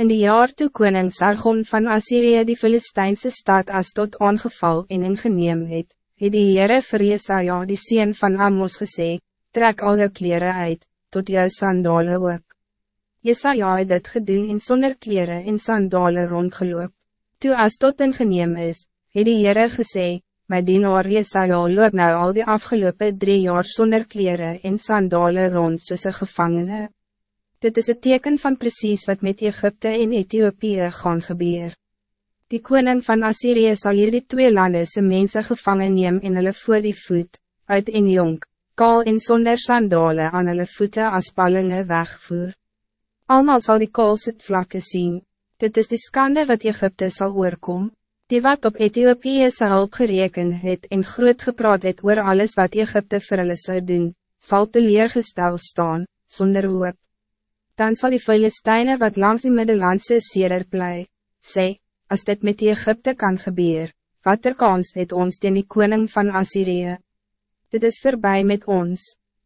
In die jaar toe koning Sargon van Assyrië die Filistijnse stad as tot aangeval en ingeneem het, het die Heere vir Jesaja die sien van Amos gesê, trek al jou kleren uit, tot jou sandale ook. Jesaja het dit gedoen en sonder kleren en sandale rondgeloop. Toe as tot ingeneem is, het die Heere gesê, my dienaar Jesaja loop nou al die afgelopen drie jaar zonder kleren en sandale rond soos een gevangene. Dit is het teken van precies wat met Egypte en Ethiopië gaan gebeur. Die koning van Assyrië zal hier die twee landen zijn mensen gevangen neem en hulle voor die voet, uit en jonk, kaal en zonder sandale aan hulle voete as ballinge wegvoer. Almal zal die kaal sit vlakke zien. Dit is die skande wat Egypte zal oorkom. Die wat op Ethiopiëse hulp gereken het en groot gepraat het oor alles wat Egypte vir hulle sou doen, sal teleergestel staan, zonder hoop. Dan zal die Filisteine wat langs die Middellandse seder bly, sê, as dit met die Egypte kan gebeuren, wat er kans het ons teen die koning van Assyrië. Dit is voorbij met ons.